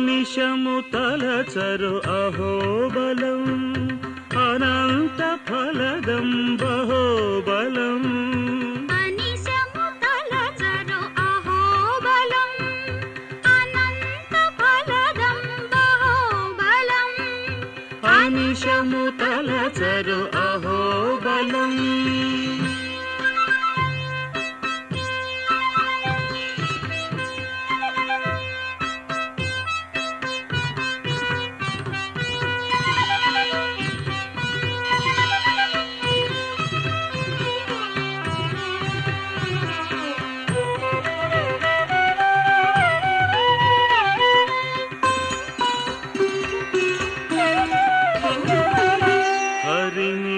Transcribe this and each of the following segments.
मनिशमुतल चरो अहो बलम् अनन्त फलदं बहो बलम् मनिषमुतल चरो अहो बलम् अनन्त फलदम्बो बलम् अनिशमुतल चरो अहो बलम्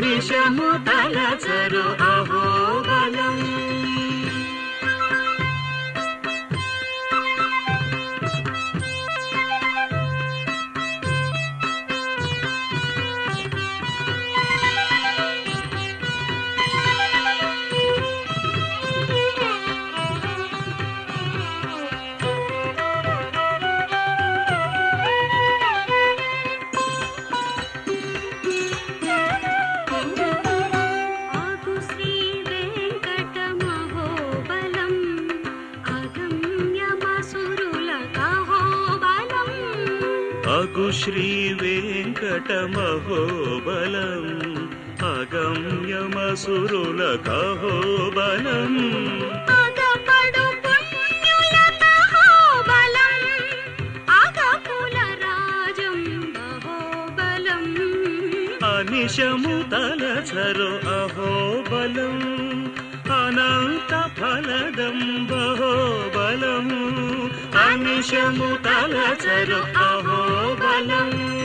నిమిషము తలచరు అవో మగు శ్రీ వెంకటమహోబలం అగమ్యమసురుల కహోబలం నిశము తలచరు అహోబలం అనంత ఫలదం బహోబలం येशमु अहो बलम्